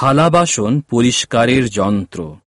থালা বাসন পরিষ্কারের যন্ত্র।